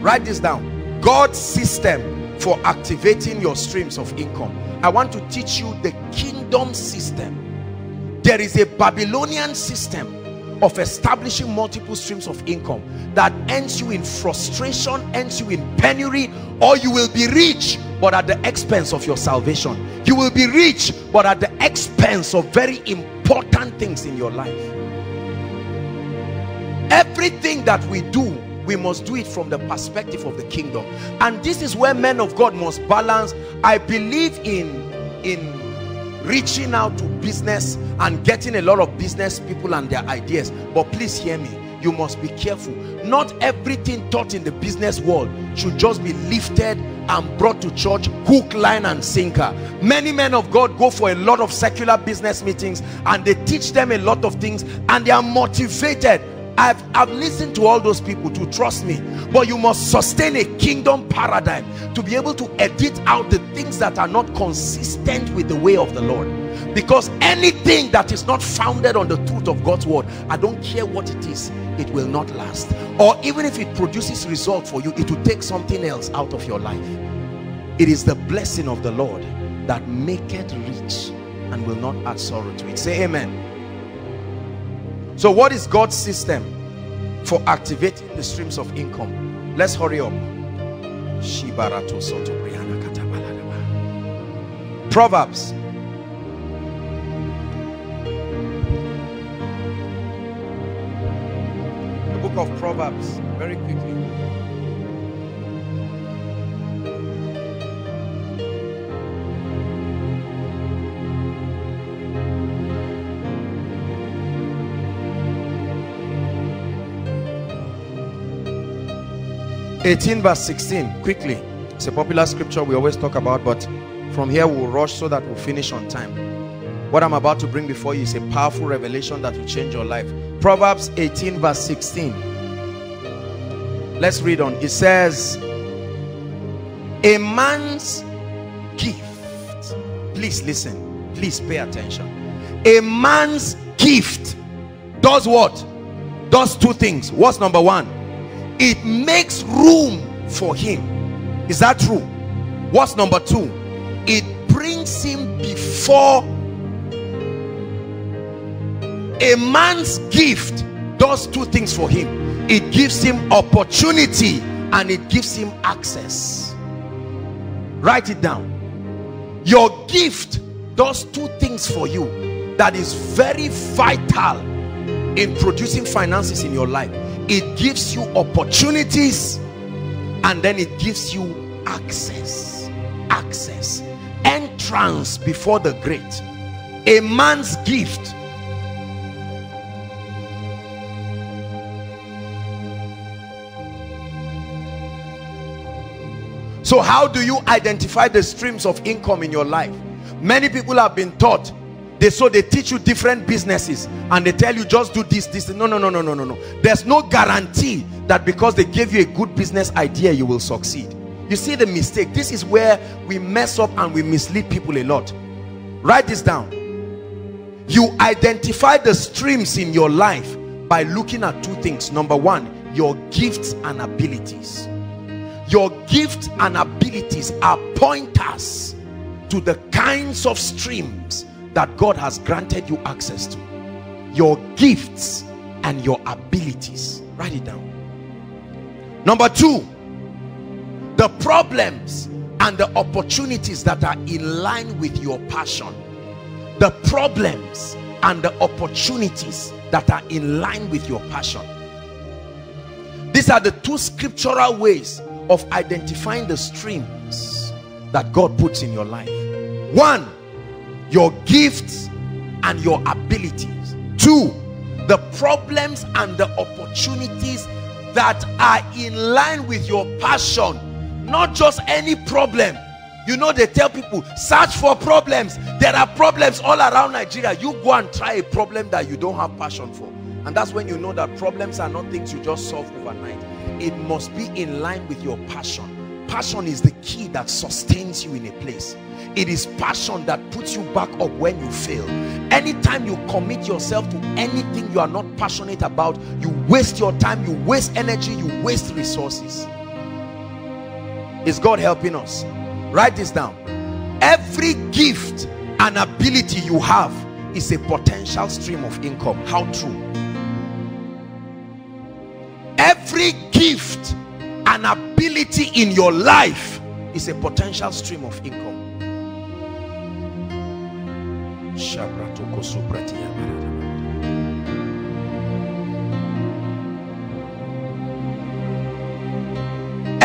write this down. God's system for activating your streams of income. I want to teach you the kingdom system. There is a Babylonian system of establishing multiple streams of income that ends you in frustration ends you in penury or you will be rich but at the expense of your salvation. You will be rich but at the expense of very important things in your life. Everything that we do we must do it from the perspective of the kingdom. And this is where men of God must balance I believe in in reaching out to business and getting a lot of business people and their ideas. But please hear me you must be careful. Not everything taught in the business world should just be lifted and brought to church hook line and sinker. Many men of god go for a lot of secular business meetings and they teach them a lot of things and they are motivated I've, I've listened to all those people to trust me but you must sustain a kingdom paradigm to be able to edit out the things that are not consistent with the way of the Lord. Because anything that is not founded on the truth of God's word I don't care what it is it will not last. Or even if it produces result for you it will take something else out of your life. It is the blessing of the Lord that maketh rich and will not add sorrow to it. Say amen so what is God's system for activating the streams of income? Let's hurry up. Proverbs. The book of Proverbs, very quickly. 18 verse 16 quickly. It's a popular scripture we always talk about but from here we'll rush so that we'll finish on time. What i'm about to bring before you is a powerful revelation that will change your life. Proverbs 18 verse 16 let's read on. It says a man's gift please listen please pay attention. A man's gift does what? Does two things. What's number one it makes room for him. Is that true? What's number two? It brings him before a man's gift does two things for him. It gives him opportunity and it gives him access. Write it down. Your gift does two things for you that is very vital in producing finances in your life it gives you opportunities and then it gives you access access entrance before the great. A man's gift so how do you identify the streams of income in your life? Many people have been taught they so they teach you different businesses and they tell you just do this this. No no no no no no no. There's no guarantee that because they gave you a good business idea you will succeed. You see the mistake? This is where we mess up and we mislead people a lot. Write this down. You identify the streams in your life by looking at two things. Number one your gifts and abilities. Your gifts and abilities are pointers to the kinds of streams that God has granted you access to. Your gifts and your abilities. Write it down. Number two the problems and the opportunities that are in line with your passion. The problems and the opportunities that are in line with your passion. These are the two scriptural ways of identifying the streams that God puts in your life. One your gifts and your abilities. Two the problems and the opportunities that are in line with your passion. Not just any problem. You know they tell people search for problems. There are problems all around nigeria. You go and try a problem that you don't have passion for. And that's when you know that problems are not things you just solve overnight. It must be in line with your passion. Passion is the key that sustains you in a place it is passion that puts you back up when you fail. Anytime you commit yourself to anything you are not passionate about you waste your time you waste energy you waste resources. Is God helping us? Write this down. Every gift and ability you have is a potential stream of income. How true? Every gift and ability in your life is a potential stream of income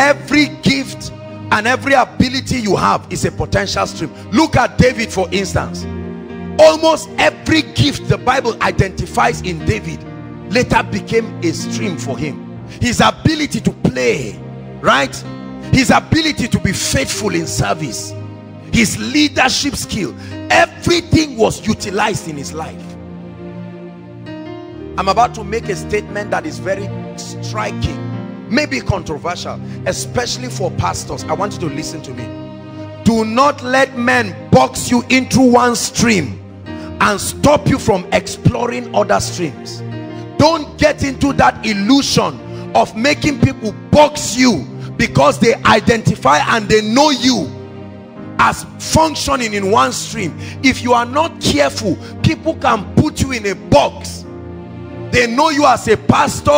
every gift and every ability you have is a potential stream. Look at david for instance. Almost every gift the bible identifies in david later became a stream for him. His ability to play right? His ability to be faithful in service. His leadership skill everything was utilized in his life. I'm about to make a statement that is very striking maybe controversial especially for pastors. I want you to listen to me. Do not let men box you into one stream and stop you from exploring other streams. Don't get into that illusion of making people box you because they identify and they know you as functioning in one stream. If you are not careful people can put you in a box. They know you as a pastor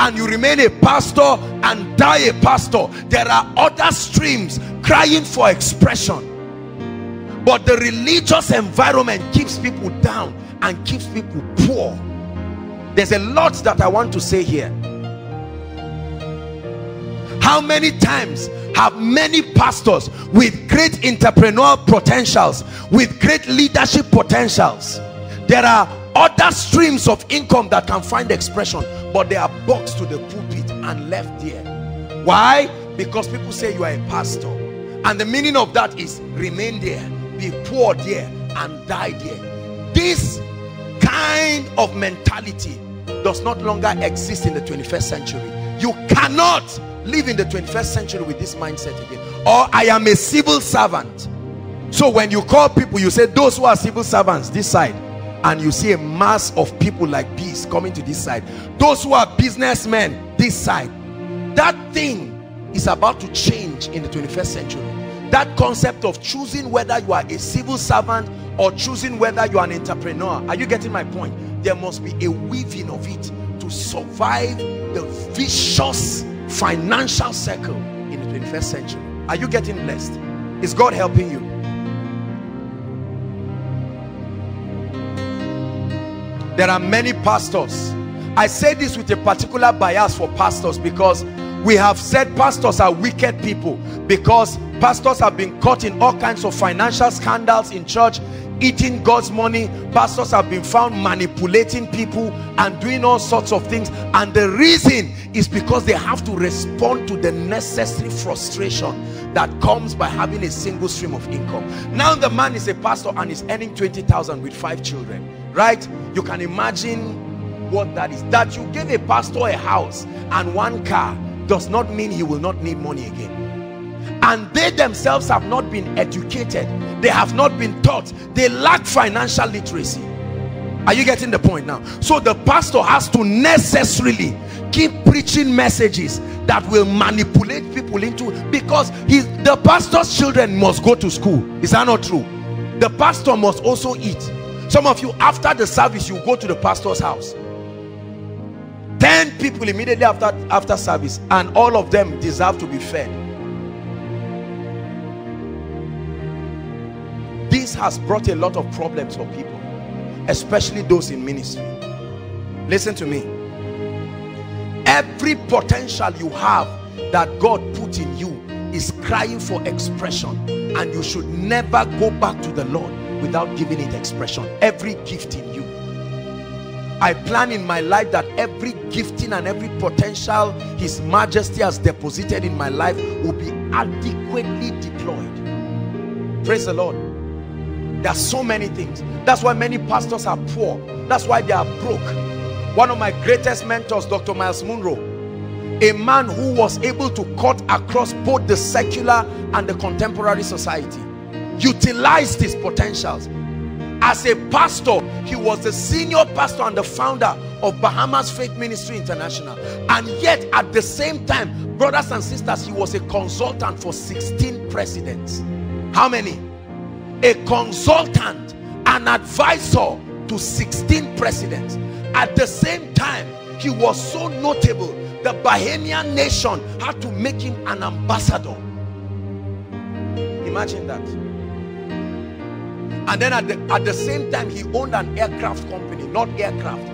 and you remain a pastor and die a pastor. There are other streams crying for expression. But the religious environment keeps people down and keeps people poor. There's a lot that i want to say here. How many times have many pastors with great entrepreneurial potentials with great leadership potentials. There are other streams of income that can find expression but they are boxed to the pulpit and left there. Why? Because people say you are a pastor and the meaning of that is remain there be poor there and die there. This kind of mentality does not longer exist in the 21st century you cannot live in the 21st century with this mindset again. Or I am a civil servant. So when you call people you say those who are civil servants this side and you see a mass of people like bees coming to this side. Those who are businessmen this side. That thing is about to change in the 21st century. That concept of choosing whether you are a civil servant or choosing whether you are an entrepreneur. Are you getting my point? There must be a weaving of it to survive the vicious financial circle in the 21st century. Are you getting blessed? Is God helping you? There are many pastors. I say this with a particular bias for pastors because we have said pastors are wicked people because pastors have been caught in all kinds of financial scandals in church eating God's money. Pastors have been found manipulating people and doing all sorts of things. And the reason is because they have to respond to the necessary frustration that comes by having a single stream of income. Now the man is a pastor and is earning 20,000 with five children right? You can imagine what that is. That you give a pastor a house and one car does not mean he will not need money again and they themselves have not been educated. They have not been taught. They lack financial literacy. Are you getting the point now? So the pastor has to necessarily keep preaching messages that will manipulate people into because the pastor's children must go to school. Is that not true? The pastor must also eat. Some of you after the service you go to the pastor's house. 10 people immediately after after service and all of them deserve to be fed has brought a lot of problems for people especially those in ministry. Listen to me. Every potential you have that God put in you is crying for expression and you should never go back to the Lord without giving it expression. Every gift in you. I plan in my life that every gifting and every potential his majesty has deposited in my life will be adequately deployed. Praise the Lord there are so many things. That's why many pastors are poor. That's why they are broke. One of my greatest mentors dr miles munroe a man who was able to cut across both the secular and the contemporary society utilized his potentials. As a pastor he was the senior pastor and the founder of Bahamas Faith Ministry International. And yet at the same time brothers and sisters he was a consultant for 16 presidents. How many a consultant an advisor to 16 presidents. At the same time he was so notable the Bahamian nation had to make him an ambassador. Imagine that. And then at the, at the same time he owned an aircraft company not aircraft.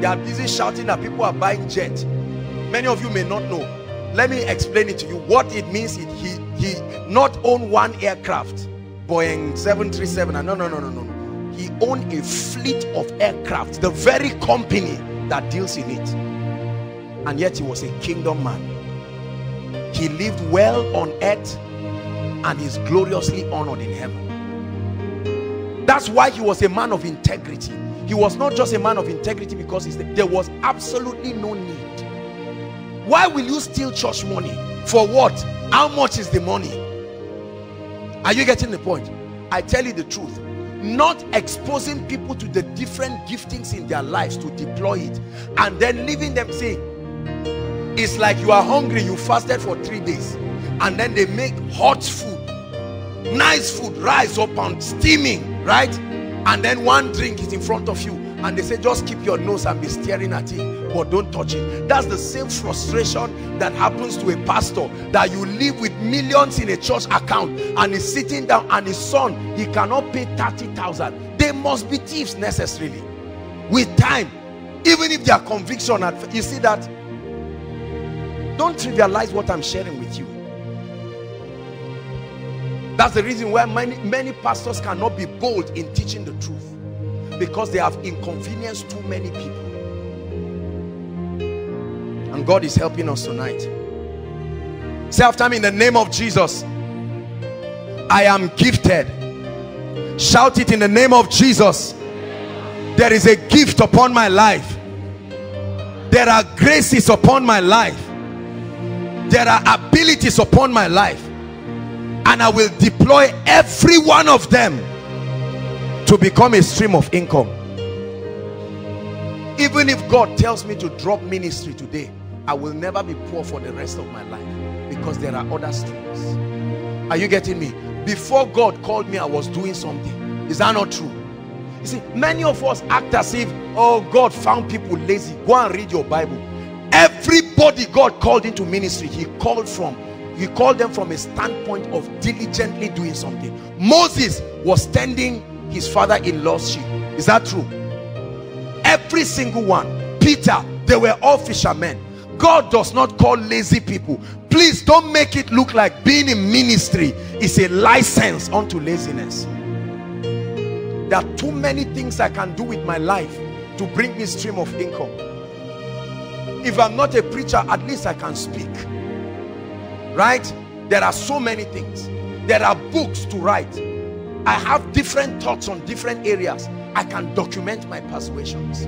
They are busy shouting that people are buying jets. many of you may not know. Let me explain it to you. What it means it, he he not own one aircraft Boeing 737 no no no no no he owned a fleet of aircraft the very company that deals in it and yet he was a kingdom man he lived well on earth and is gloriously honored in heaven that's why he was a man of integrity. He was not just a man of integrity because there was absolutely no need. Why will you steal church money? For what? How much is the money? Are you getting the point? I tell you the truth. Not exposing people to the different giftings in their lives to deploy it and then leaving them say, it's like you are hungry, you fasted for three days and then they make hot food nice food rise up and steaming right and then one drink is in front of you and they say just keep your nose and be staring at it but don't touch it. That's the same frustration that happens to a pastor that you live with millions in a church account and he's sitting down and his son he cannot pay 30,000 they must be thieves necessarily with time even if their conviction at you see that? Don't trivialize what i'm sharing with you. That's the reason why many, many pastors cannot be bold in teaching the truth. Because they have inconvenienced too many people. And God is helping us tonight. Say after me in the name of Jesus. I am gifted. Shout it in the name of Jesus. There is a gift upon my life. There are graces upon my life. There are abilities upon my life and I will deploy every one of them to become a stream of income. Even if God tells me to drop ministry today I will never be poor for the rest of my life because there are other streams. Are you getting me? Before God called me I was doing something. Is that not true? You see many of us act as if oh God found people lazy. Go and read your Bible. Everybody God called into ministry he called from he called them from a standpoint of diligently doing something. Moses was tending his father-in-law's sheep is that true? Every single one. Peter they were all fishermen. God does not call lazy people. Please don't make it look like being in ministry is a license unto laziness. There are too many things i can do with my life to bring me stream of income. If i'm not a preacher at least i can speak. Right? There are so many things. There are books to write i have different thoughts on different areas. I can document my persuasions.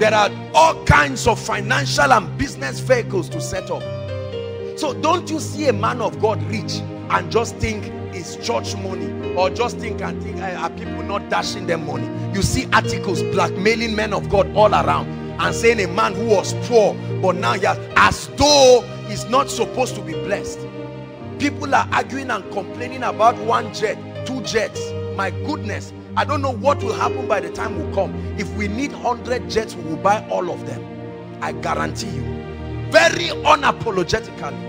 There are all kinds of financial and business vehicles to set up. So don't you see a man of god rich and just think it's church money or just think and think eh, are people not dashing them money? You see articles blackmailing men of god all around and saying a man who was poor but now he has as though he's not supposed to be blessed people are arguing and complaining about one jet two jets. My goodness i don't know what will happen by the time we come. If we need 100 jets we will buy all of them. I guarantee you. Very unapologetically.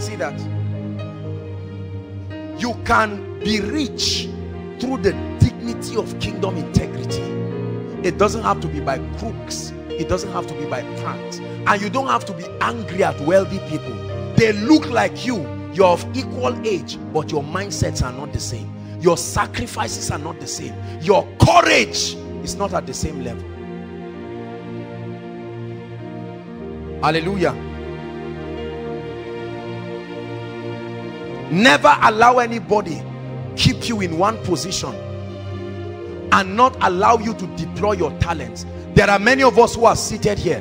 See that? You can be rich through the dignity of kingdom integrity. It doesn't have to be by crooks it doesn't have to be by pranks. And you don't have to be angry at wealthy people. They look like you. You're of equal age but your mindsets are not the same. Your sacrifices are not the same. Your courage is not at the same level. Hallelujah. Never allow anybody keep you in one position and not allow you to deploy your talents there are many of us who are seated here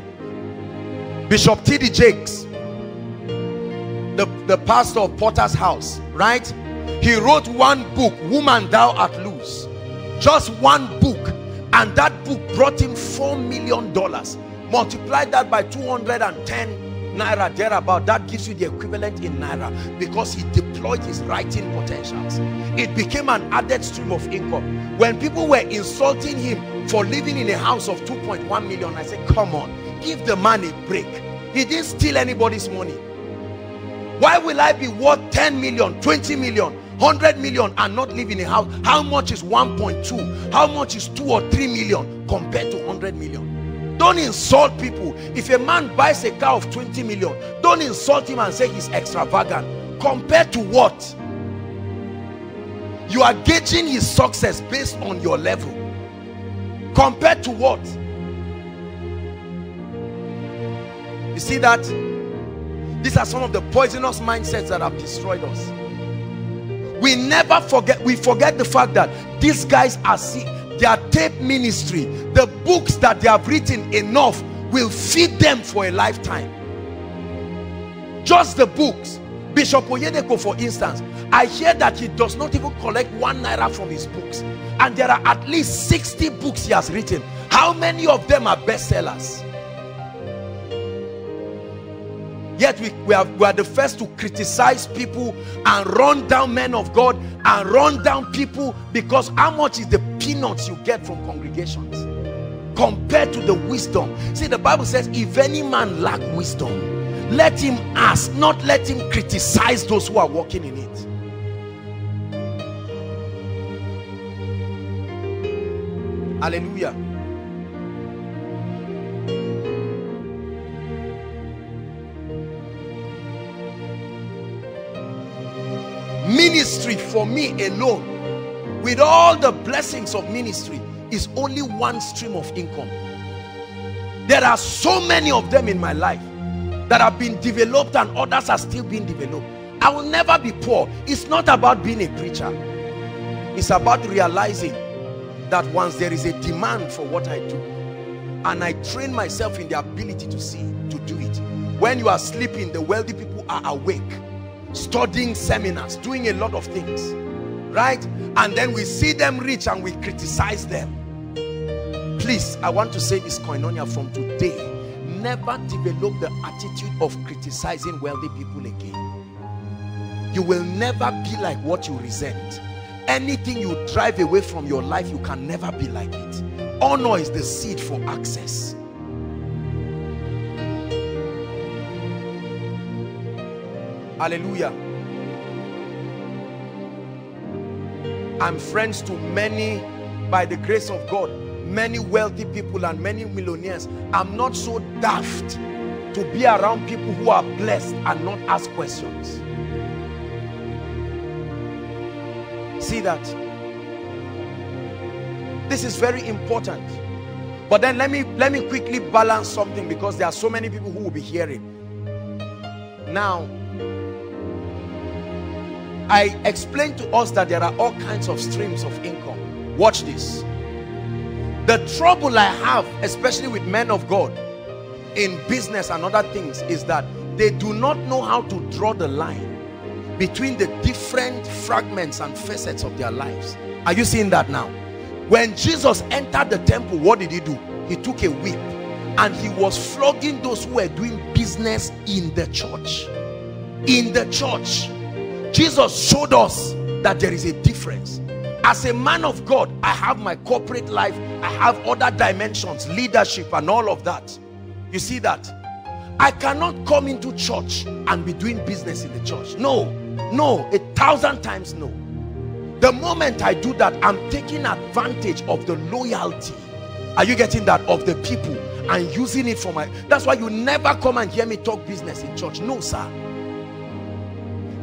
bishop td jakes the, the pastor of Potter's house, right? He wrote one book, Woman Thou Art Loose. Just one book. And that book brought him $4 million. Multiply that by 210 naira thereabout that gives you the equivalent in naira because he deployed his writing potentials it became an added stream of income when people were insulting him for living in a house of 2.1 million. I said come on give the man a break. He didn't steal anybody's money. Why will i be worth 10 million 20 million 100 million and not live in a house? How much is 1.2 how much is 2 or 3 million compared to 100 million? Don't insult people. If a man buys a car of 20 million don't insult him and say he's extravagant. Compared to what? You are gauging his success based on your level compared to what? You see that? These are some of the poisonous mindsets that have destroyed us. We never forget we forget the fact that these guys are sick their tape ministry the books that they have written enough will feed them for a lifetime. Just the books bishop oyedepo for instance i hear that he does not even collect one naira from his books. And there are at least 60 books he has written. How many of them are bestsellers? Yet we, we, are, we are the first to criticize people and run down men of God and run down people because how much is the peanuts you get from congregations compared to the wisdom. See, the Bible says, if any man lack wisdom, let him ask, not let him criticize those who are walking in it. Hallelujah. ministry for me alone with all the blessings of ministry is only one stream of income there are so many of them in my life that have been developed and others are still being developed i will never be poor it's not about being a preacher it's about realizing that once there is a demand for what i do and i train myself in the ability to see to do it when you are sleeping the wealthy people are awake studying seminars, doing a lot of things, right? And then we see them rich and we criticize them. Please, I want to say this koinonia from today. Never develop the attitude of criticizing wealthy people again. You will never be like what you resent. Anything you drive away from your life, you can never be like it. Honor is the seed for access. Hallelujah. I'm friends to many, by the grace of God, many wealthy people and many millionaires. I'm not so daft to be around people who are blessed and not ask questions. See that? This is very important. But then let me let me quickly balance something because there are so many people who will be hearing. Now, I explained to us that there are all kinds of streams of income. Watch this. The trouble I have, especially with men of God in business and other things, is that they do not know how to draw the line between the different fragments and facets of their lives. Are you seeing that now? When Jesus entered the temple, what did he do? He took a whip and he was flogging those who were doing business in the church. In the church Jesus showed us that there is a difference. As a man of God, I have my corporate life. I have other dimensions, leadership and all of that. You see that? I cannot come into church and be doing business in the church. No, no, a thousand times no. The moment I do that, I'm taking advantage of the loyalty. Are you getting that? Of the people and using it for my... That's why you never come and hear me talk business in church. No, sir.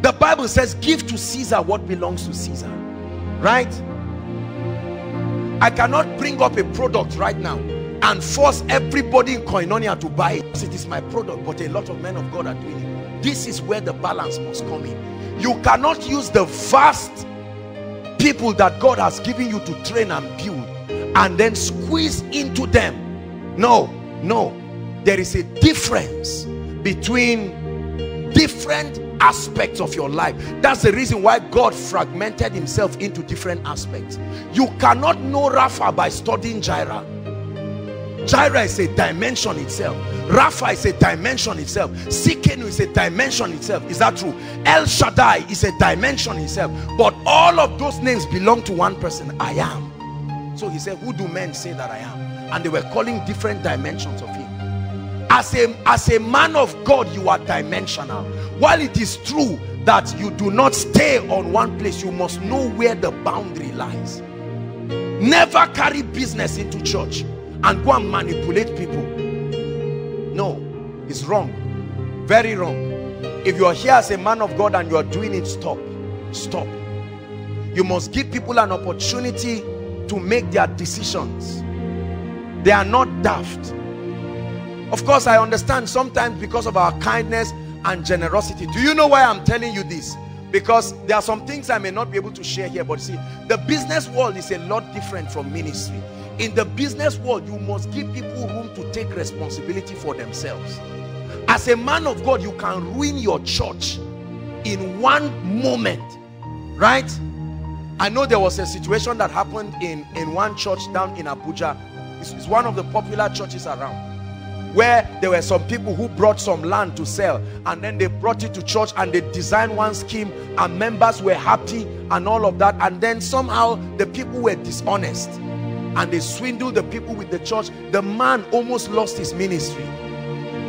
The Bible says, give to Caesar what belongs to Caesar. Right? I cannot bring up a product right now and force everybody in Koinonia to buy it. It is my product, but a lot of men of God are doing it. This is where the balance must come in. You cannot use the vast people that God has given you to train and build and then squeeze into them. No, no. There is a difference between different aspects of your life that's the reason why God fragmented himself into different aspects you cannot know Rapha by studying Jireh Jireh is a dimension itself. Rapha is a dimension itself. Tsidkenu is a dimension itself. Is that true? El Shaddai is a dimension itself. But all of those names belong to one person. I am. So he said, who do men say that I am? And they were calling different dimensions of him. As a, as a man of God, you are dimensional. While it is true that you do not stay on one place, you must know where the boundary lies. Never carry business into church and go and manipulate people. No, it's wrong. Very wrong. If you are here as a man of God and you are doing it, stop. Stop. You must give people an opportunity to make their decisions. They are not daft. Of course, I understand sometimes because of our kindness and generosity. Do you know why I'm telling you this? Because there are some things I may not be able to share here, but see, the business world is a lot different from ministry. In the business world you must give people room to take responsibility for themselves. As a man of God you can ruin your church in one moment right? I know there was a situation that happened in in one church down in Abuja. It's, it's one of the popular churches around where there were some people who brought some land to sell and then they brought it to church and they designed one scheme and members were happy and all of that and then somehow the people were dishonest and they swindled the people with the church. The man almost lost his ministry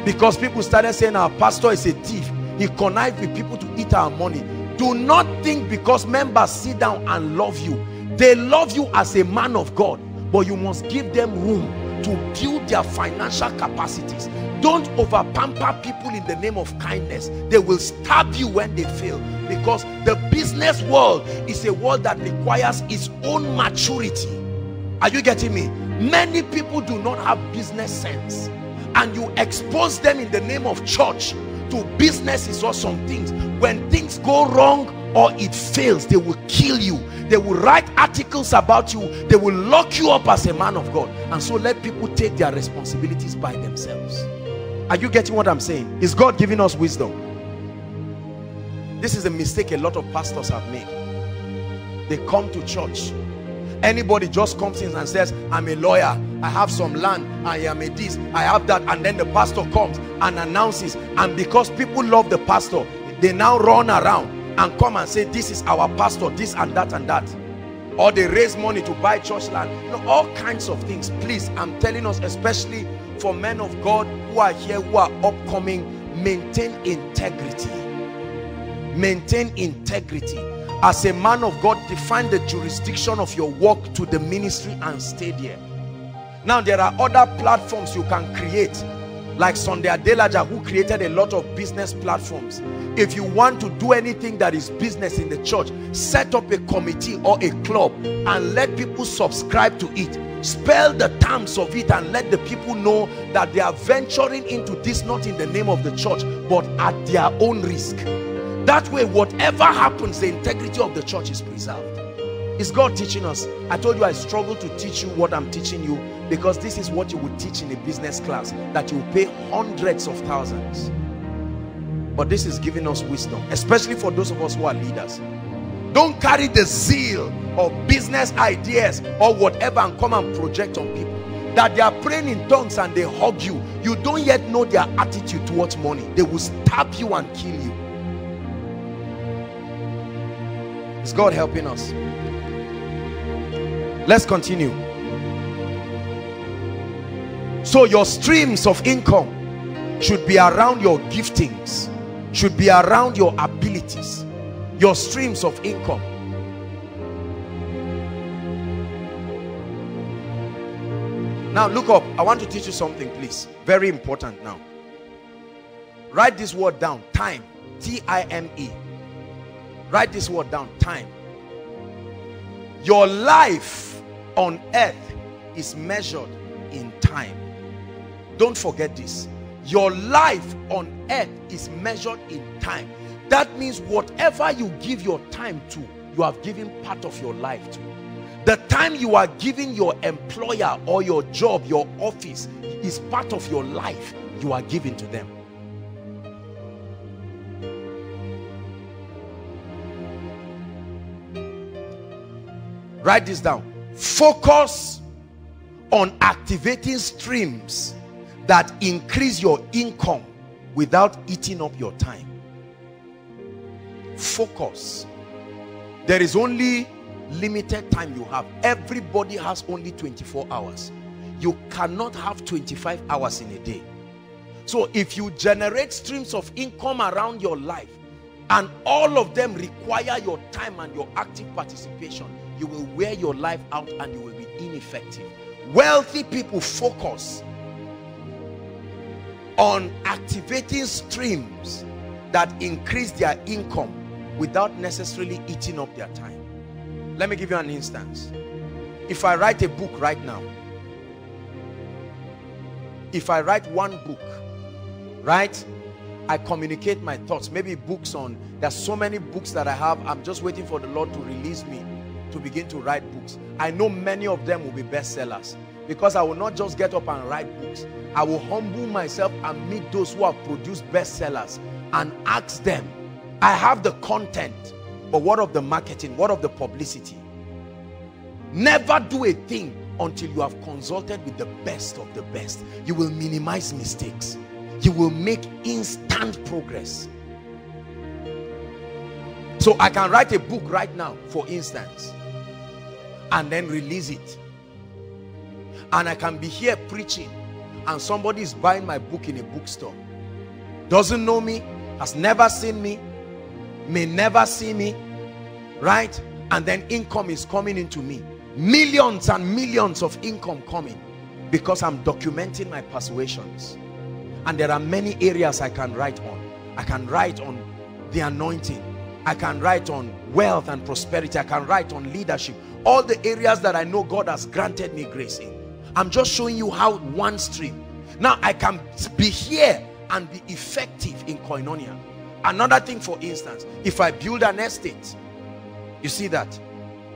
because people started saying our pastor is a thief. He connived with people to eat our money. Do not think because members sit down and love you they love you as a man of God but you must give them room to build their financial capacities. Don't over pamper people in the name of kindness. They will stab you when they fail. Because the business world is a world that requires its own maturity. Are you getting me? Many people do not have business sense. And you expose them in the name of church to businesses or some things. When things go wrong or it fails, they will kill you. They will write articles about you. They will lock you up as a man of God. And so let people take their responsibilities by themselves. Are you getting what I'm saying? Is God giving us wisdom? This is a mistake a lot of pastors have made. They come to church anybody just comes in and says i'm a lawyer i have some land i am a this i have that and then the pastor comes and announces and because people love the pastor they now run around and come and say this is our pastor this and that and that. Or they raise money to buy church land. All kinds of things. Please i'm telling us especially for men of god who are here who are upcoming maintain integrity. Maintain integrity. As a man of God define the jurisdiction of your work to the ministry and stay there. Now there are other platforms you can create like Sunday Adelaja who created a lot of business platforms. If you want to do anything that is business in the church set up a committee or a club and let people subscribe to it. Spell the terms of it and let the people know that they are venturing into this not in the name of the church but at their own risk. That way, whatever happens, the integrity of the church is preserved. Is God teaching us? I told you I struggle to teach you what I'm teaching you because this is what you would teach in a business class that you pay hundreds of thousands. But this is giving us wisdom, especially for those of us who are leaders. Don't carry the zeal of business ideas or whatever and come and project on people. That they are praying in tongues and they hug you. You don't yet know their attitude towards money. They will stab you and kill you. Is God helping us? Let's continue. So your streams of income should be around your giftings, should be around your abilities, your streams of income. Now look up. I want to teach you something, please. Very important now. Write this word down. Time. T-I-M-E write this word down time your life on earth is measured in time. Don't forget this. Your life on earth is measured in time. That means whatever you give your time to, you have given part of your life to. The time you are giving your employer or your job, your office, is part of your life you are giving to them. Write this down focus on activating streams that increase your income without eating up your time. Focus. There is only limited time you have. Everybody has only 24 hours. You cannot have 25 hours in a day. So if you generate streams of income around your life and all of them require your time and your active participation you will wear your life out and you will be ineffective. Wealthy people focus on activating streams that increase their income without necessarily eating up their time. Let me give you an instance. If i write a book right now if i write one book right I communicate my thoughts. Maybe books on there's so many books that I have. I'm just waiting for the Lord to release me to begin to write books. I know many of them will be bestsellers because I will not just get up and write books. I will humble myself and meet those who have produced bestsellers and ask them I have the content but what of the marketing? What of the publicity? Never do a thing until you have consulted with the best of the best. You will minimize mistakes. You will make instant progress. So I can write a book right now for instance and then release it. And I can be here preaching and somebody is buying my book in a bookstore. Doesn't know me has never seen me may never see me right? And then income is coming into me. Millions and millions of income coming because I'm documenting my persuasions. And there are many areas I can write on. I can write on the anointing I can write on wealth and prosperity. I can write on leadership. All the areas that I know God has granted me grace in. I'm just showing you how one stream. Now I can be here and be effective in koinonia. Another thing for instance if I build an estate you see that?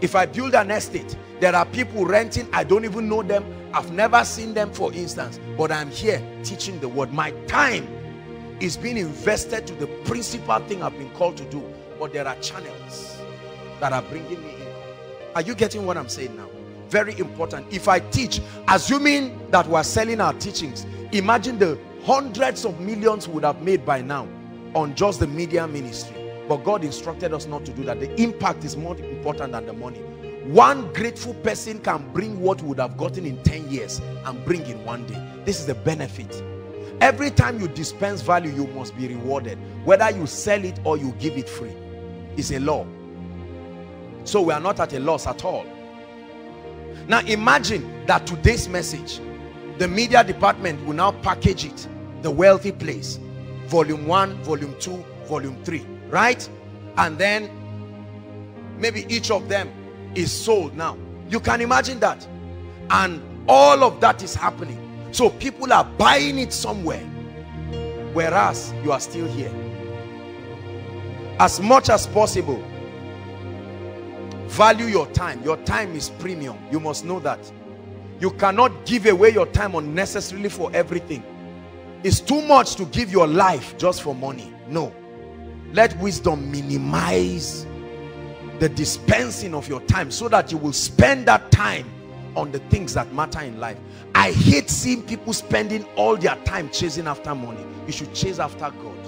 If I build an estate there are people renting. I don't even know them. I've never seen them for instance but I'm here teaching the word. My time is being invested to the principal thing I've been called to do but there are channels that are bringing me in. Are you getting what I'm saying now? Very important. If I teach assuming that we're selling our teachings imagine the hundreds of millions would have made by now on just the media ministry. But God instructed us not to do that. The impact is more important than the money. One grateful person can bring what would have gotten in 10 years and bring in one day. This is the benefit. Every time you dispense value you must be rewarded whether you sell it or you give it free it's a law. So we are not at a loss at all. Now imagine that today's message the media department will now package it the wealthy place volume 1 volume 2 volume 3 right? And then maybe each of them is sold now. You can imagine that. And all of that is happening. So people are buying it somewhere whereas you are still here as much as possible value your time. Your time is premium. You must know that. You cannot give away your time unnecessarily for everything. It's too much to give your life just for money. No. Let wisdom minimize the dispensing of your time so that you will spend that time on the things that matter in life. I hate seeing people spending all their time chasing after money. You should chase after god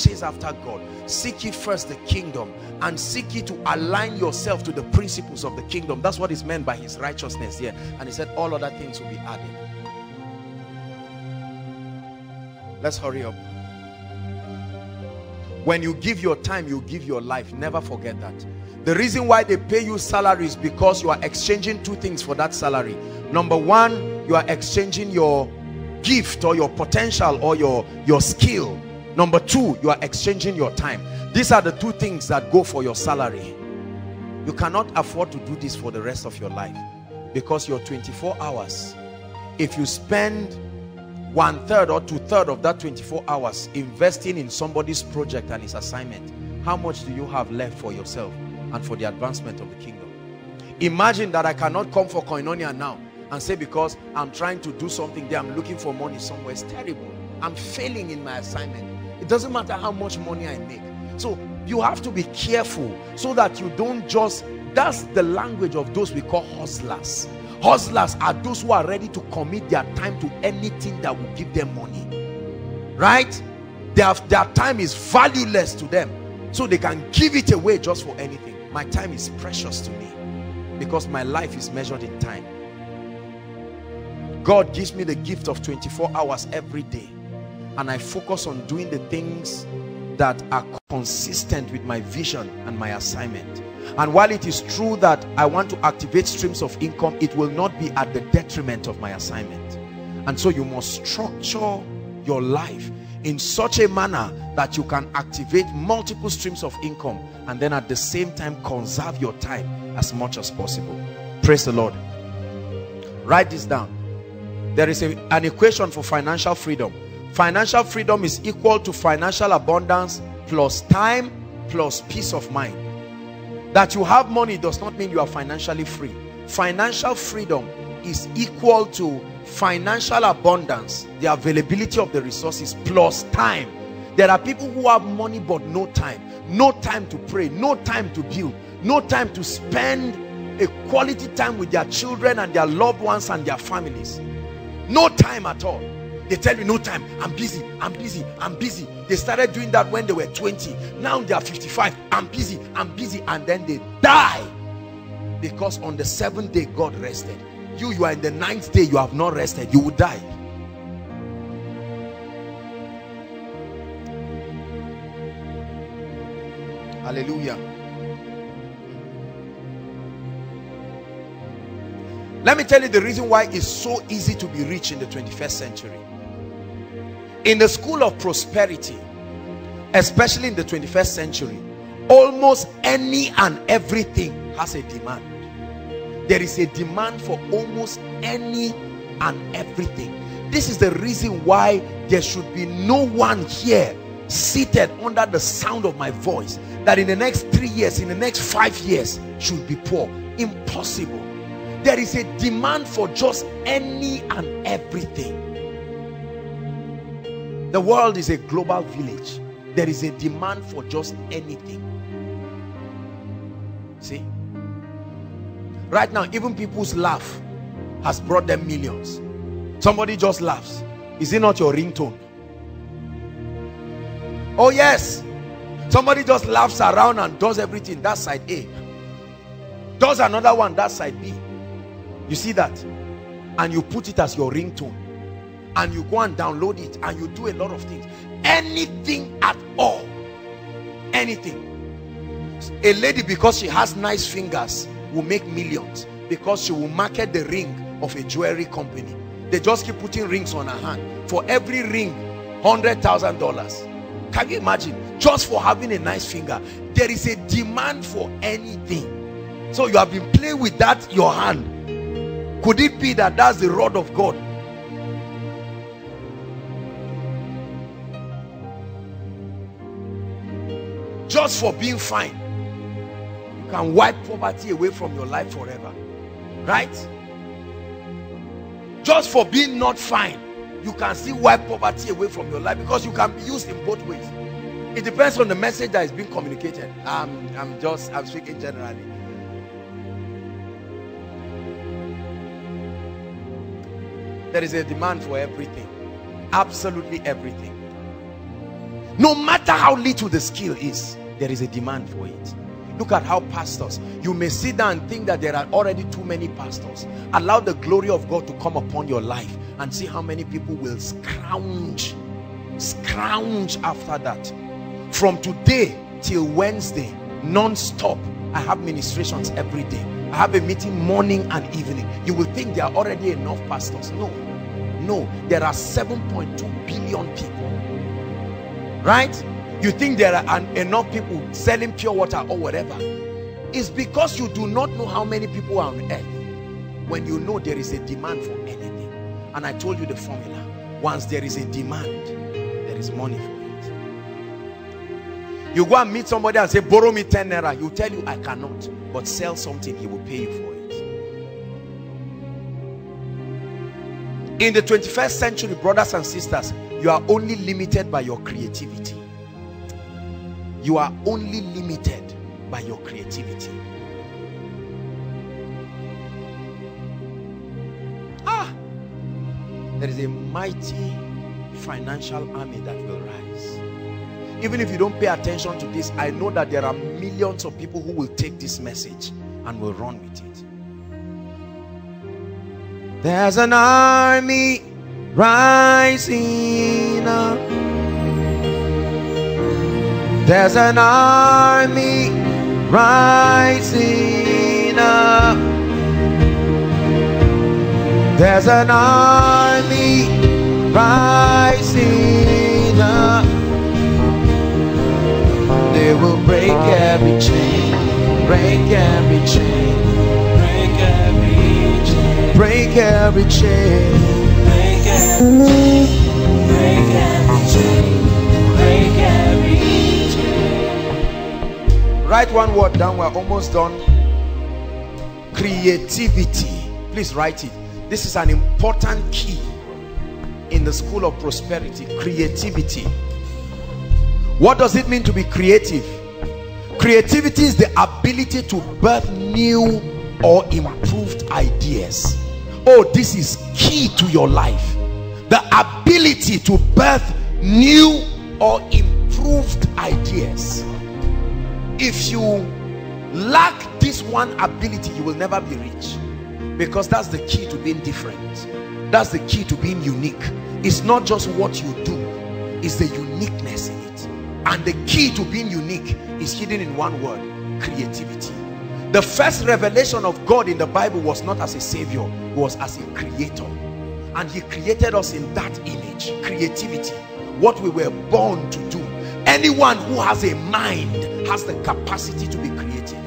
chase after god seek ye first the kingdom and seek ye to align yourself to the principles of the kingdom. That's what is meant by his righteousness here and he said all other things will be added. Let's hurry up. When you give your time you give your life. Never forget that. The reason why they pay you salary is because you are exchanging two things for that salary. Number one you are exchanging your gift or your potential or your your skill number two you are exchanging your time. These are the two things that go for your salary. You cannot afford to do this for the rest of your life because your 24 hours if you spend one third or two third of that 24 hours investing in somebody's project and his assignment how much do you have left for yourself and for the advancement of the kingdom? Imagine that i cannot come for koinonia now and say because i'm trying to do something there i'm looking for money somewhere it's terrible. I'm failing in my assignment doesn't matter how much money i make. So you have to be careful so that you don't just that's the language of those we call hustlers. Hustlers are those who are ready to commit their time to anything that will give them money. Right? Their, their time is valueless to them. So they can give it away just for anything. My time is precious to me because my life is measured in time. God gives me the gift of 24 hours every day and I focus on doing the things that are consistent with my vision and my assignment. And while it is true that I want to activate streams of income it will not be at the detriment of my assignment. And so you must structure your life in such a manner that you can activate multiple streams of income and then at the same time conserve your time as much as possible. Praise the lord. Write this down. There is a, an equation for financial freedom financial freedom is equal to financial abundance plus time plus peace of mind. That you have money does not mean you are financially free. Financial freedom is equal to financial abundance the availability of the resources plus time. There are people who have money but no time. No time to pray no time to build no time to spend a quality time with their children and their loved ones and their families. No time at all they tell you no time. I'm busy. I'm busy. I'm busy. They started doing that when they were 20 now they are 55 i'm busy. I'm busy. And then they die. Because on the seventh day god rested. You you are in the ninth day. You have not rested. You will die. Hallelujah. Let me tell you the reason why it's so easy to be rich in the 21st century in the school of prosperity especially in the 21st century almost any and everything has a demand. There is a demand for almost any and everything. This is the reason why there should be no one here seated under the sound of my voice that in the next three years in the next five years should be poor. Impossible. There is a demand for just any and everything the world is a global village. There is a demand for just anything. See? Right now, even people's laugh has brought them millions. Somebody just laughs. Is it not your ringtone? Oh yes. Somebody just laughs around and does everything. That's side A. Does another one. That's side B. You see that? And you put it as your ringtone and you go and download it and you do a lot of things. Anything at all. Anything. A lady because she has nice fingers will make millions because she will market the ring of a jewelry company. They just keep putting rings on her hand. For every ring hundred thousand dollars. Can you imagine? Just for having a nice finger. There is a demand for anything. So you have been playing with that your hand. Could it be that that's the rod of God just for being fine. You can wipe poverty away from your life forever right? Just for being not fine you can still wipe poverty away from your life because you can be used in both ways. It depends on the message that is being communicated. I'm i'm just i'm speaking generally. There is a demand for everything absolutely everything. No matter how little the skill is there is a demand for it. Look at how pastors you may sit down and think that there are already too many pastors. Allow the glory of God to come upon your life and see how many people will scrounge scrounge after that. From today till Wednesday non-stop I have ministrations every day. I have a meeting morning and evening. You will think there are already enough pastors. No no there are 7.2 billion people. Right you think there are enough people selling pure water or whatever? It's because you do not know how many people are on earth when you know there is a demand for anything. And I told you the formula. Once there is a demand there is money for it. You go and meet somebody and say borrow me 10 naira. He will tell you I cannot but sell something he will pay you for it. In the 21st century brothers and sisters you are only limited by your creativity you are only limited by your creativity. Ah! There is a mighty financial army that will rise. Even if you don't pay attention to this i know that there are millions of people who will take this message and will run with it. There's an army rising up there's an army rising up. There's an army rising up. They will break every chain, break every chain, break every chain, break every chain, break every chain, break every chain, Write one word down, we're almost done. Creativity. Please write it. This is an important key in the school of prosperity. Creativity. What does it mean to be creative? Creativity is the ability to birth new or improved ideas. Oh, this is key to your life. The ability to birth new or improved ideas. If you lack this one ability, you will never be rich. Because that's the key to being different. That's the key to being unique. It's not just what you do it's the uniqueness in it. And the key to being unique is hidden in one word creativity. The first revelation of God in the Bible was not as a savior was as a creator. And he created us in that image creativity. What we were born to do anyone who has a mind has the capacity to be creative.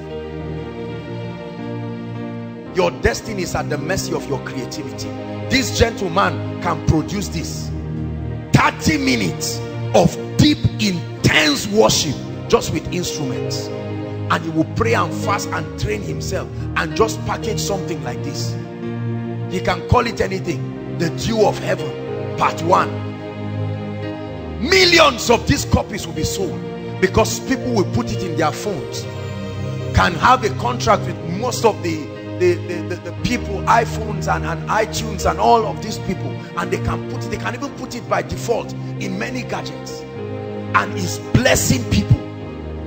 Your destiny is at the mercy of your creativity. This gentleman can produce this. 30 minutes of deep intense worship just with instruments. And he will pray and fast and train himself and just package something like this. He can call it anything. The dew of heaven part one millions of these copies will be sold because people will put it in their phones can have a contract with most of the the, the, the, the, people, iPhones and, and iTunes and all of these people, and they can put it, they can even put it by default in many gadgets, and is blessing people.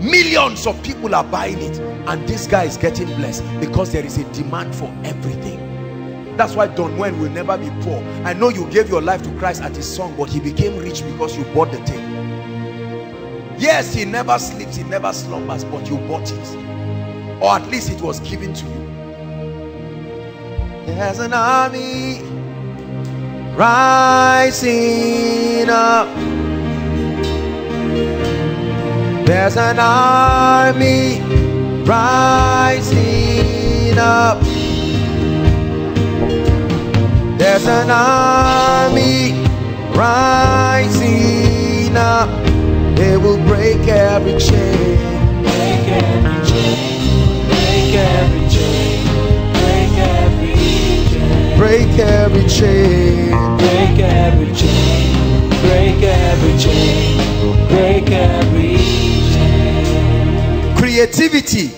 Millions of people are buying it, and this guy is getting blessed because there is a demand for everything. That's why Don Moen will never be poor. I know you gave your life to Christ at his song, but he became rich because you bought the thing. Yes, he never sleeps, he never slumbers, but you bought it. Or at least it was given to you. There's an army rising up. There's an army rising up. There's an army rising up. They will break every chain. Break every chain. Break every break every chain. Break every chain. Break every chain. Break every chain. Creativity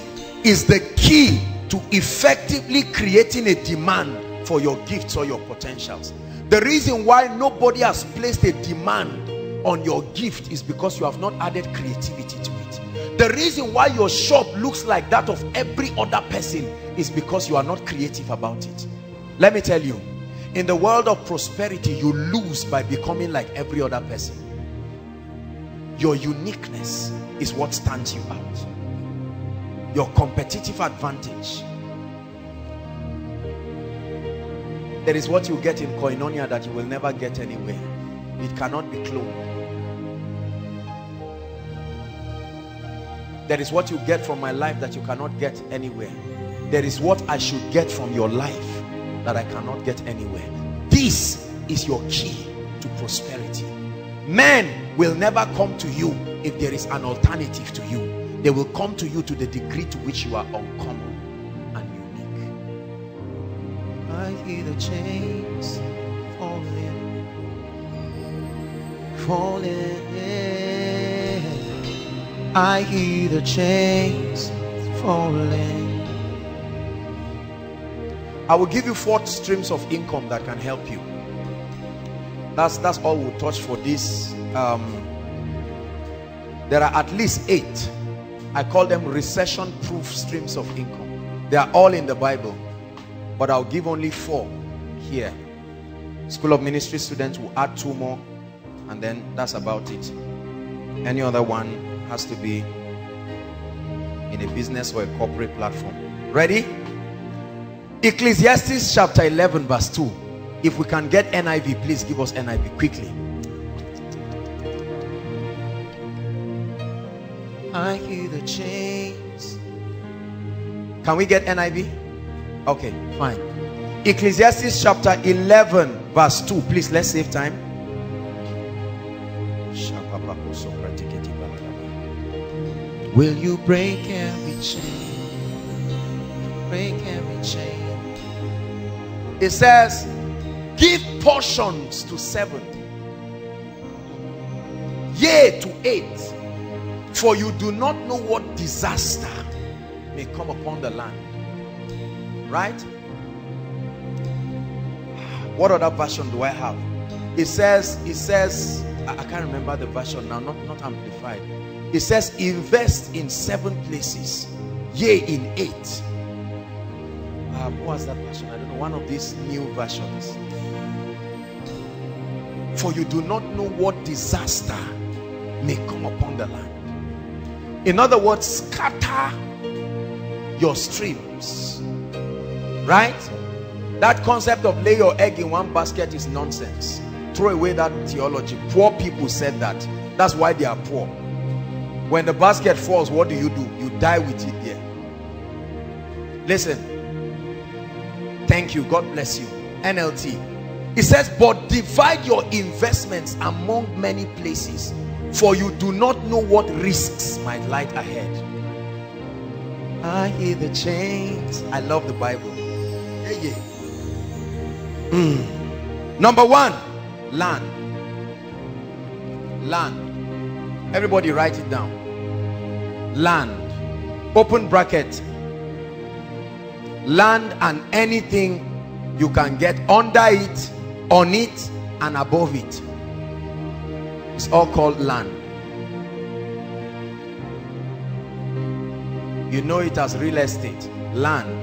is the key to effectively creating a demand for your gifts or your potentials the reason why nobody has placed a demand on your gift is because you have not added creativity to it the reason why your shop looks like that of every other person is because you are not creative about it let me tell you, in the world of prosperity, you lose by becoming like every other person. Your uniqueness is what stands you out. Your competitive advantage. There is what you get in koinonia that you will never get anywhere. It cannot be cloned. There is what you get from my life that you cannot get anywhere. There is what I should get from your life that I cannot get anywhere. This is your key to prosperity. Men will never come to you if there is an alternative to you. They will come to you to the degree to which you are uncommon I hear the chains falling, falling. I hear the chains falling. I will give you four streams of income that can help you. that's that's all we'll touch for this um, there are at least eight i call them recession proof streams of income they are all in the bible but i'll give only four here. School of ministry students will add two more and then that's about it. Any other one has to be in a business or a corporate platform. Ready? Ecclesiastes chapter 11 verse 2 if we can get niv please give us niv quickly. I hear the chains. Can we get niv okay fine ecclesiastes chapter 11 verse 2 please let's save time Will you break every chain? Break every chain. It says, give portions to seven, yea to eight, for you do not know what disaster may come upon the land. Right? What other version do I have? It says, it says, I, can't remember the version now, not, not amplified. It says invest in seven places yea in eight. Um, what that version? I don't know one of these new versions. For you do not know what disaster may come upon the land. In other words scatter your streams right? That concept of lay your egg in one basket is nonsense. Throw away that theology. Poor people said that. That's why they are poor. When the basket falls what do you do? You die with it there. Listen. Thank you. God bless you. Nlt it says but divide your investments among many places for you do not know what risks might lie ahead. I hear the chains. I love the bible Mm. number one land. Land. Everybody write it down. Land. Open bracket. Land and anything you can get under it on it and above it. It's all called land. You know it as real estate. Land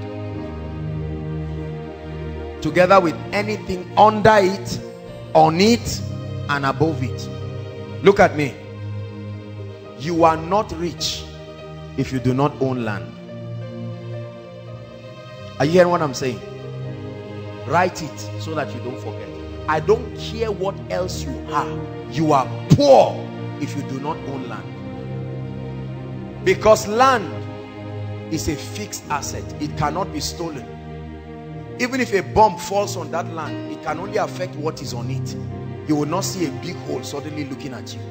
together with anything under it on it and above it. Look at me. You are not rich if you do not own land. Are you hearing what i'm saying? Write it so that you don't forget. I don't care what else you are you are poor if you do not own land. Because land is a fixed asset. It cannot be stolen even if a bomb falls on that land it can only affect what is on it you will not see a big hole suddenly looking at you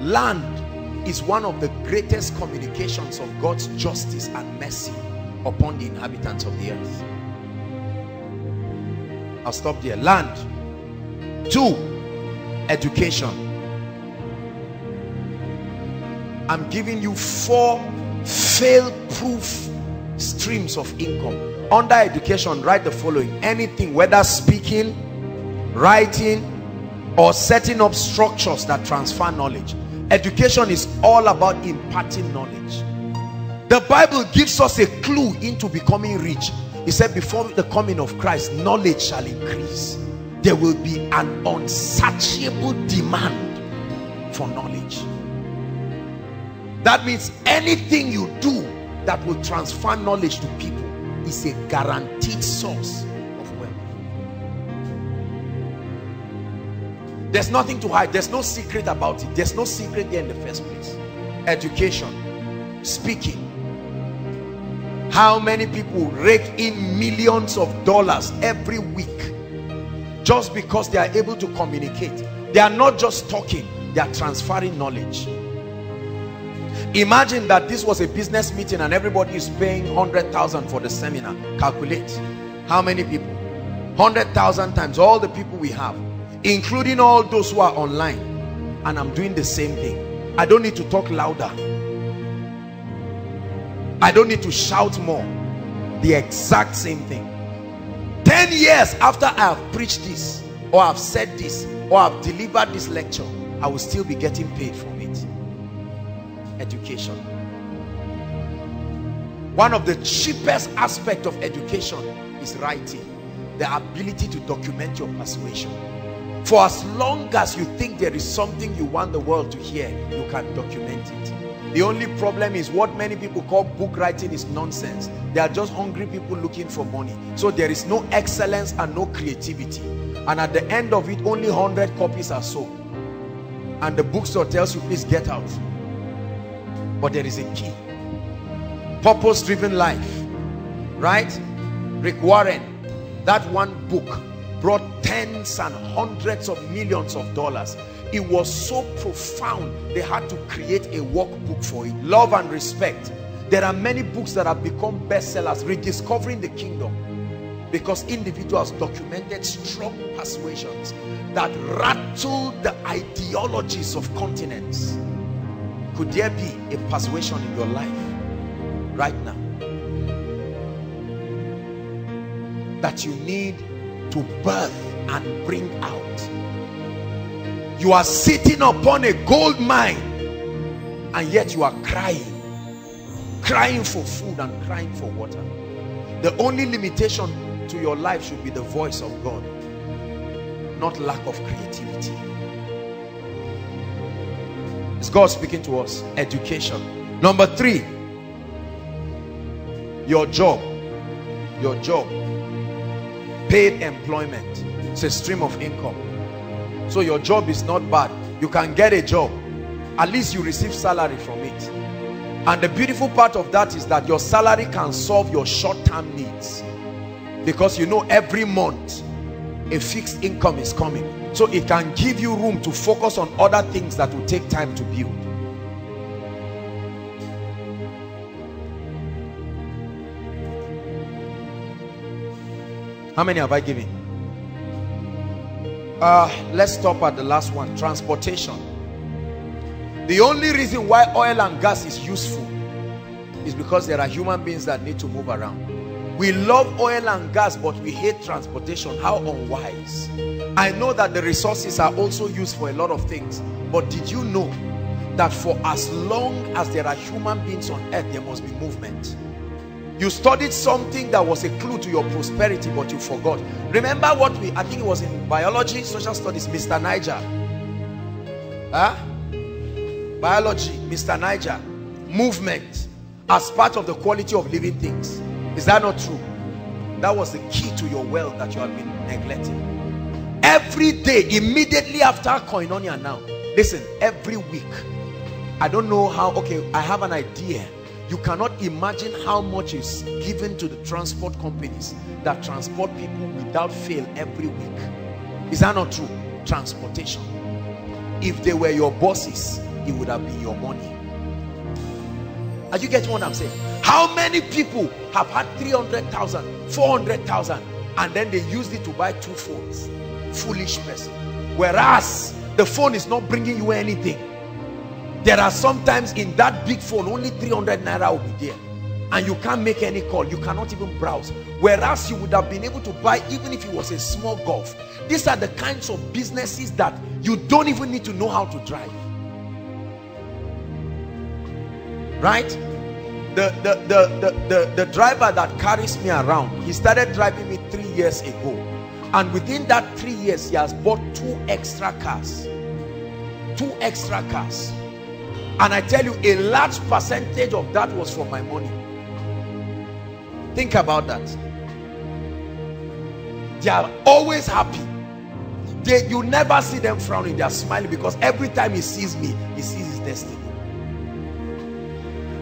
land is one of the greatest communications of God's justice and mercy upon the inhabitants of the earth. I'll stop there. Land. Two, education. I'm giving you four fail-proof streams of income. Under education, write the following. Anything, whether speaking, writing, or setting up structures that transfer knowledge Education is all about imparting knowledge. The Bible gives us a clue into becoming rich. He said before the coming of Christ, knowledge shall increase. There will be an unsatiable demand for knowledge. That means anything you do that will transfer knowledge to people is a guaranteed source of wealth. There's nothing to hide. There's no secret about it. There's no secret there in the first place. Education, speaking. How many people rake in millions of dollars every week just because they are able to communicate? They are not just talking, they are transferring knowledge. Imagine that this was a business meeting and everybody is paying 100,000 for the seminar. Calculate. How many people? 100,000 times all the people we have including all those who are online and I'm doing the same thing I don't need to talk louder I don't need to shout more the exact same thing 10 years after I have preached this or I've said this or I've delivered this lecture I will still be getting paid it education. One of the cheapest aspect of education is writing. The ability to document your persuasion. For as long as you think there is something you want the world to hear you can document it. The only problem is what many people call book writing is nonsense. They are just hungry people looking for money. So there is no excellence and no creativity. And at the end of it only 100 copies are sold. And the bookstore tells you please get out but there is a key. Purpose-driven life right Rick Warren that one book brought tens and hundreds of millions of dollars. It was so profound they had to create a workbook for it. Love and respect. There are many books that have become bestsellers rediscovering the kingdom. Because individuals documented strong persuasions that rattled the ideologies of continents could there be a persuasion in your life right now that you need to birth and bring out? You are sitting upon a gold mine and yet you are crying crying for food and crying for water. The only limitation to your life should be the voice of God not lack of creativity is God speaking to us. Education. Number three. Your job. Your job. Paid employment. It's a stream of income. So your job is not bad. You can get a job. At least you receive salary from it. And the beautiful part of that is that your salary can solve your short-term needs. Because you know every month a fixed income is coming so it can give you room to focus on other things that will take time to build. How many have I given? Uh, let's stop at the last one transportation. The only reason why oil and gas is useful is because there are human beings that need to move around we love oil and gas, but we hate transportation. How unwise. I know that the resources are also used for a lot of things. But did you know that for as long as there are human beings on earth, there must be movement? You studied something that was a clue to your prosperity, but you forgot. Remember what we, I think it was in biology, social studies, Mr. Niger. Huh? Biology, Mr. Niger. Movement as part of the quality of living things. Is that not true? That was the key to your wealth that you have been neglecting. Every day, immediately after Koinonia now, listen, every week, I don't know how, okay, I have an idea. You cannot imagine how much is given to the transport companies that transport people without fail every week. Is that not true? Transportation. If they were your bosses, it would have been your money. Are you getting what I'm saying? How many people have had 300,000, 400,000 and then they used it to buy two phones? Foolish person. Whereas the phone is not bringing you anything. There are sometimes in that big phone only 300 naira will be there and you can't make any call. You cannot even browse. Whereas you would have been able to buy even if it was a small golf. These are the kinds of businesses that you don't even need to know how to drive. Right? the, the, the, the, the, the driver that carries me around, he started driving me three years ago. And within that three years, he has bought two extra cars. Two extra cars. And I tell you, a large percentage of that was from my money. Think about that. They are always happy. They, you never see them frowning. They are smiling because every time he sees me, he sees his destiny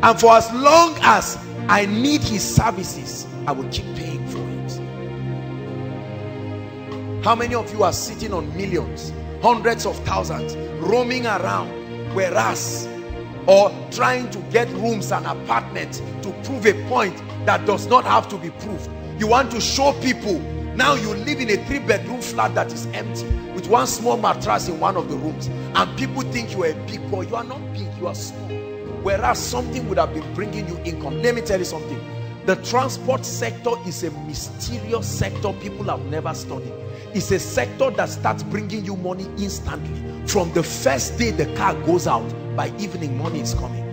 and for as long as I need his services I will keep paying for it. How many of you are sitting on millions hundreds of thousands roaming around whereas or trying to get rooms and apartments to prove a point that does not have to be proved? You want to show people now you live in a three bedroom flat that is empty with one small mattress in one of the rooms and people think you are a big boy. You are not big you are small. Whereas something would have been bringing you income. Let me tell you something. The transport sector is a mysterious sector people have never studied. It's a sector that starts bringing you money instantly. From the first day the car goes out by evening money is coming.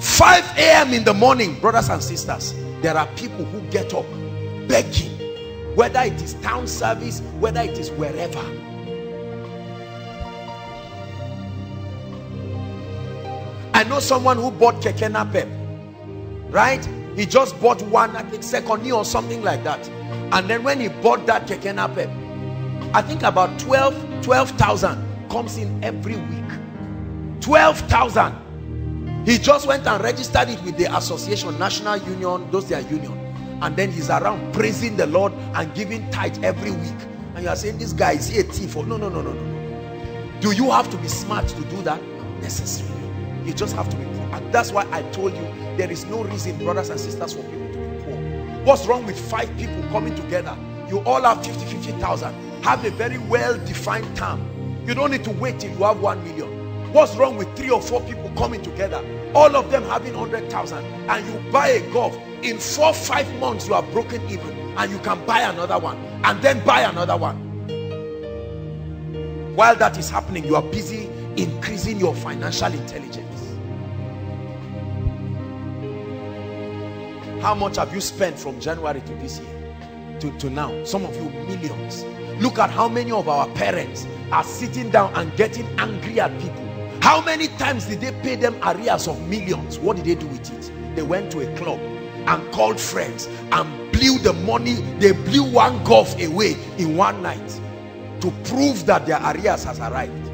5 a.m in the morning brothers and sisters there are people who get up begging whether it is town service whether it is wherever. I know someone who bought keke napep right? He just bought one I think second year or something like that. And then when he bought that keke napep I think about 12 12,000 comes in every week. 12,000 he just went and registered it with the association national union those their union and then he's around praising the Lord and giving tithe every week. And you are saying this guy is a thief? No no no no no. Do you have to be smart to do that? Necessarily. You just have to be poor. And that's why I told you there is no reason brothers and sisters for people to be poor. What's wrong with five people coming together? You all have 50 50,000 have a very well defined term. You don't need to wait till you have 1 million. What's wrong with three or four people coming together? All of them having 100,000 and you buy a golf in four five months you are broken even and you can buy another one and then buy another one. While that is happening you are busy increasing your financial intelligence. How much have you spent from January to this year? To, to now? Some of you millions. Look at how many of our parents are sitting down and getting angry at people. How many times did they pay them arrears of millions? What did they do with it? They went to a club and called friends and blew the money. They blew one golf away in one night to prove that their arrears has arrived.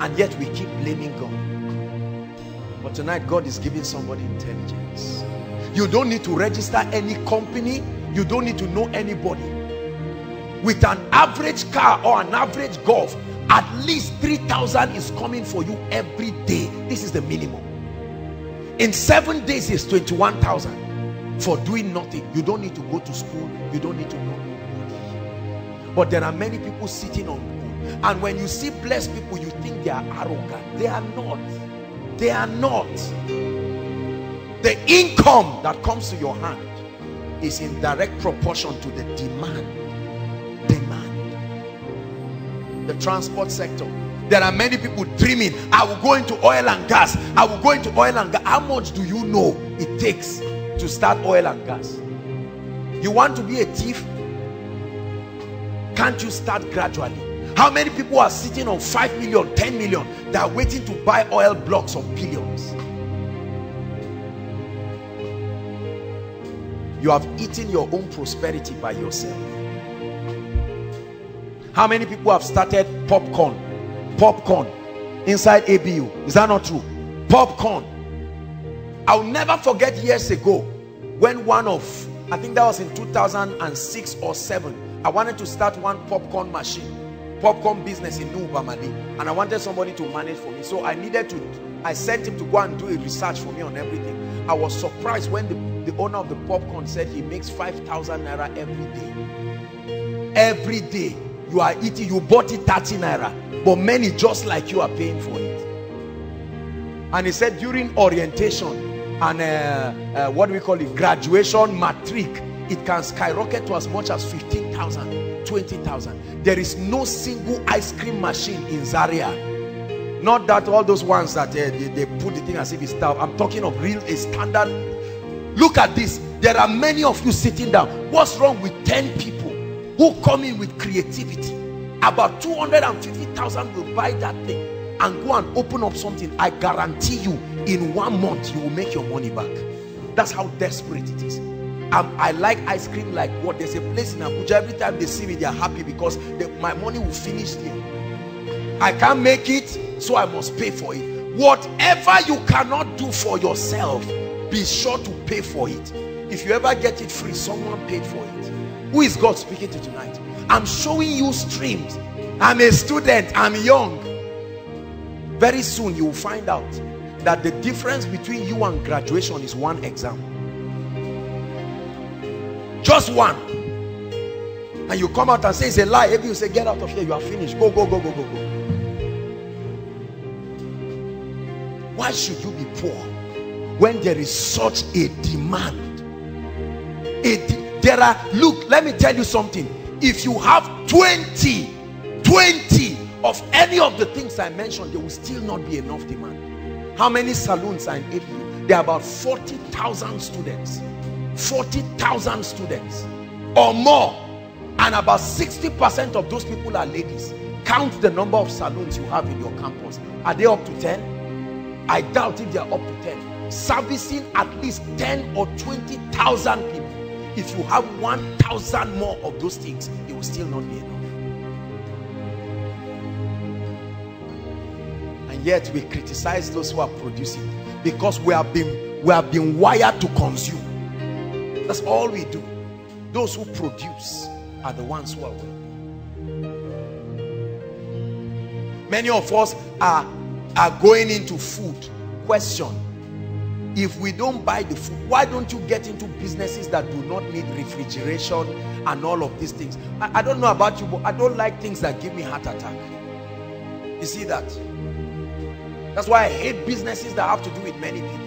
And yet we keep blaming God. But tonight God is giving somebody intelligence. You don't need to register any company. You don't need to know anybody. With an average car or an average golf at least 3,000 is coming for you every day. This is the minimum in seven days is 21,000 for doing nothing. You don't need to go to school. You don't need to know nobody but there are many people sitting on and when you see blessed people you think they are arrogant. They are not. They are not. The income that comes to your hand is in direct proportion to the demand. Demand. The transport sector there are many people dreaming i will go into oil and gas. I will go into oil and gas how much do you know it takes to start oil and gas? You want to be a thief? Can't you start gradually? How many people are sitting on 5 million 10 million they are waiting to buy oil blocks of billions? You have eaten your own prosperity by yourself. How many people have started popcorn popcorn inside ABU is that not true? Popcorn. I'll never forget years ago when one of i think that was in 2006 or 7 i wanted to start one popcorn machine popcorn business in New Bamali and I wanted somebody to manage for me. So I needed to I sent him to go and do a research for me on everything. I was surprised when the, the owner of the popcorn said he makes 5,000 naira every day. Every day. You are eating you bought it 30 naira but many just like you are paying for it and he said during orientation and uh, uh, what we call it graduation matric it can skyrocket to as much as 15,000 20,000. There is no single ice cream machine in Zaria. Not that all those ones that uh, they, they, put the thing as if it's stuff. I'm talking of real a standard. Look at this. There are many of you sitting down. What's wrong with 10 people who come in with creativity? About 250,000 will buy that thing and go and open up something. I guarantee you in one month you will make your money back. That's how desperate it is. I'm, i like ice cream like what there's a place in Abuja every time they see me they are happy because they, my money will finish there I can't make it so I must pay for it whatever you cannot do for yourself be sure to pay for it if you ever get it free someone paid for it who is God speaking to tonight I'm showing you streams. I'm a student. I'm young. Very soon you will find out that the difference between you and graduation is one exam. Just one. And you come out and say it's a lie. If you say get out of here. You are finished. Go go go go go go. Why should you be poor when there is such a demand? A de there are look let me tell you something if you have 20 20 of any of the things I mentioned there will still not be enough demand. How many saloons are in Italy there are about 40,000 students. 40,000 students or more. And about 60% of those people are ladies. Count the number of saloons you have in your campus. Are they up to 10 I doubt if they are up to 10 servicing at least 10 or 20,000 people if you have 1,000 more of those things it will still not be enough. And yet we criticize those who are producing because we have been we have been wired to consume. That's all we do. Those who produce are the ones who are many of us are are going into food. Question if we don't buy the food why don't you get into businesses that do not need refrigeration and all of these things? I, I don't know about you but I don't like things that give me heart attack. You see that? That's why I hate businesses that have to do with many people.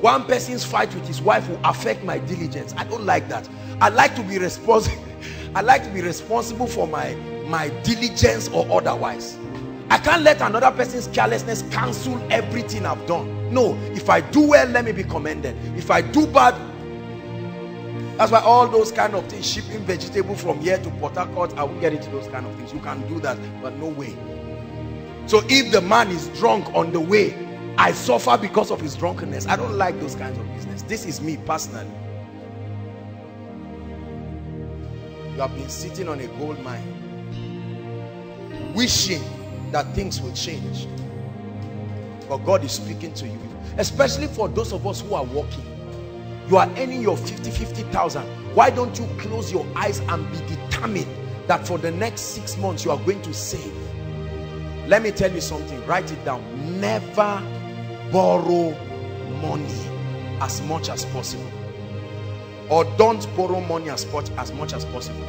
One person's fight with his wife will affect my diligence. I don't like that. I like to be responsible I like to be responsible for my my diligence or otherwise I can't let another person's carelessness cancel everything I've done. No, if I do well, let me be commended. If I do bad, that's why all those kind of things, shipping vegetable from here to Port Harcourt, I won't get into those kind of things. You can do that, but no way. So if the man is drunk on the way, I suffer because of his drunkenness. I don't like those kinds of business. This is me personally. You have been sitting on a gold mine, wishing that things will change. But God is speaking to you. Especially for those of us who are working. You are earning your 50 50,000 why don't you close your eyes and be determined that for the next six months you are going to save? Let me tell you something. Write it down. Never borrow money as much as possible. Or don't borrow money as much as much as possible.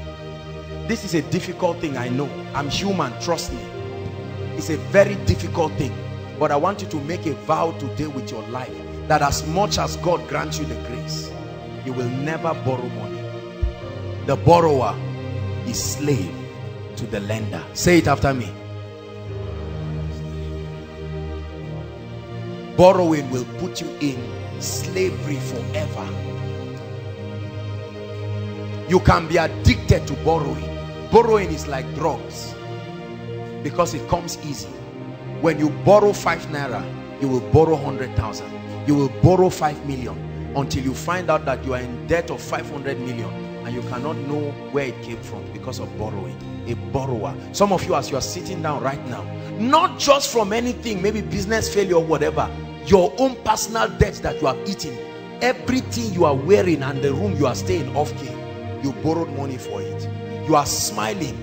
This is a difficult thing I know. I'm human trust me it's a very difficult thing but I want you to make a vow today with your life that as much as God grants you the grace you will never borrow money. The borrower is slave to the lender. Say it after me. Borrowing will put you in slavery forever. You can be addicted to borrowing. Borrowing is like drugs because it comes easy. When you borrow five naira you will borrow 100,000 you will borrow 5 million until you find out that you are in debt of 500 million and you cannot know where it came from because of borrowing. A borrower. Some of you as you are sitting down right now not just from anything maybe business failure or whatever your own personal debt that you have eaten everything you are wearing and the room you are staying off key you borrowed money for it. You are smiling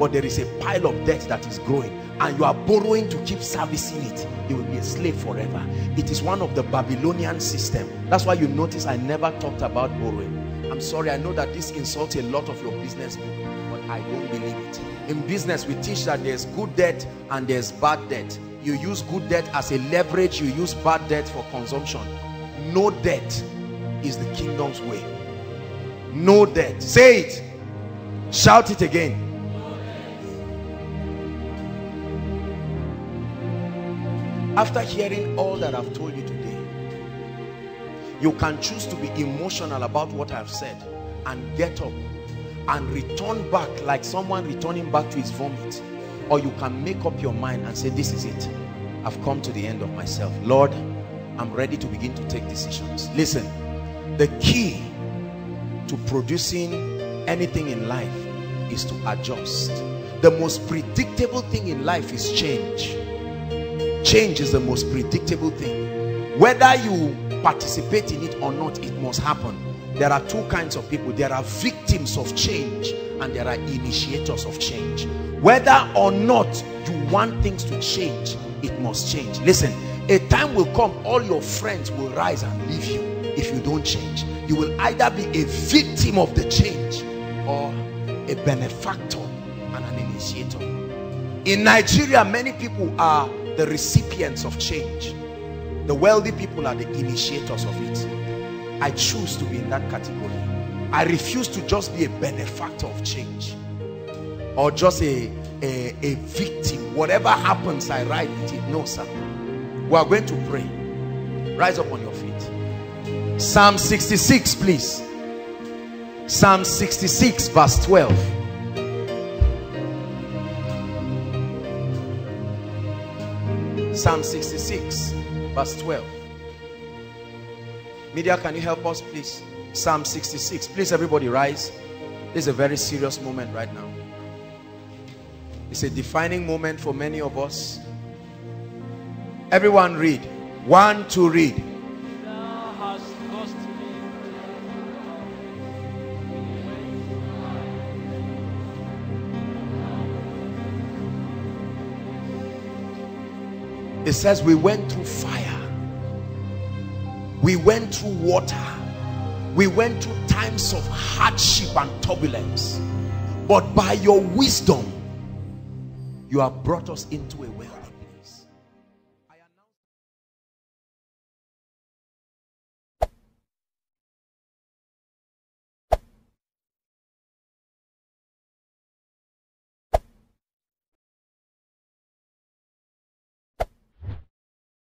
but there is a pile of debt that is growing and you are borrowing to keep servicing it. You will be a slave forever. It is one of the babylonian system. That's why you notice i never talked about borrowing. I'm sorry i know that this insults a lot of your business but i don't believe it. In business we teach that there's good debt and there's bad debt. You use good debt as a leverage you use bad debt for consumption. No debt is the kingdom's way. No debt. Say it. Shout it again after hearing all that I've told you today you can choose to be emotional about what I've said and get up and return back like someone returning back to his vomit. Or you can make up your mind and say this is it. I've come to the end of myself. Lord I'm ready to begin to take decisions. Listen the key to producing anything in life is to adjust. The most predictable thing in life is change change is the most predictable thing. Whether you participate in it or not it must happen. There are two kinds of people. There are victims of change and there are initiators of change. Whether or not you want things to change it must change. Listen a time will come all your friends will rise and leave you if you don't change. You will either be a victim of the change or a benefactor and an initiator. In Nigeria many people are the recipients of change the wealthy people are the initiators of it I choose to be in that category I refuse to just be a benefactor of change or just a, a, a victim. Whatever happens, I ride with it. No, sir. We are going to pray. Rise up on your feet. Psalm 66, please. Psalm 66, verse 12. Psalm 66, verse 12. Media, can you help us, please? Psalm 66. Please, everybody, rise. This is a very serious moment right now. It's a defining moment for many of us. Everyone read. One to read. It says we went through fire. We went through water. We went through times of hardship and turbulence. But by your wisdom, you have brought us into a